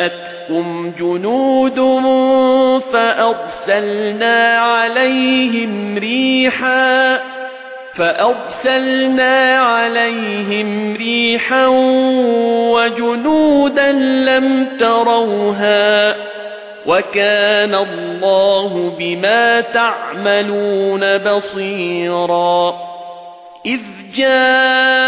جَاءَتْكُمْ جُنُودٌ فَأَرْسَلْنَا عَلَيْهِمْ رِيحًا فَأَرْسَلْنَا عَلَيْهِمْ رِيحًا وَجُنُودًا لَّمْ تَرَوْهَا وَكَانَ اللَّهُ بِمَا تَعْمَلُونَ بَصِيرًا. إِذْ جَاءُوكُم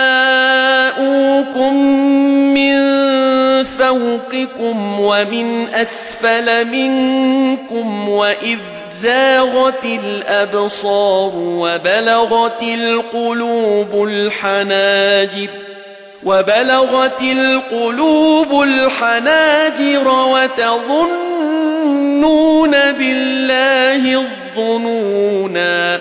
فَوْقِكُمْ وَمِنْ أَسْفَلَ مِنكُمْ وَإِذْ زَاغَتِ الْأَبْصَارُ وَبَلَغَتِ الْقُلُوبُ الْحَنَاجِرَ وَبَلَغَتِ الْقُلُوبُ الْحَنَاجِرَ وَتَظُنُّونَ بِاللَّهِ الظُّنُونَا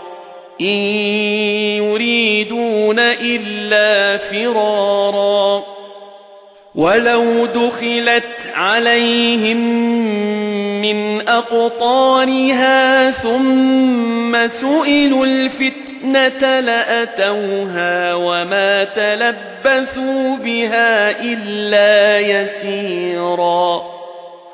إِن يُرِيدُونَ إِلَّا فِرَارًا وَلَوْ دُخِلَتْ عَلَيْهِمْ مِنْ أَقْطَارِهَا ثُمَّ سُئِلُوا الْفِتْنَةَ لَأَتَوْهَا وَمَا تَلَبَّثُوا بِهَا إِلَّا يَسِيرًا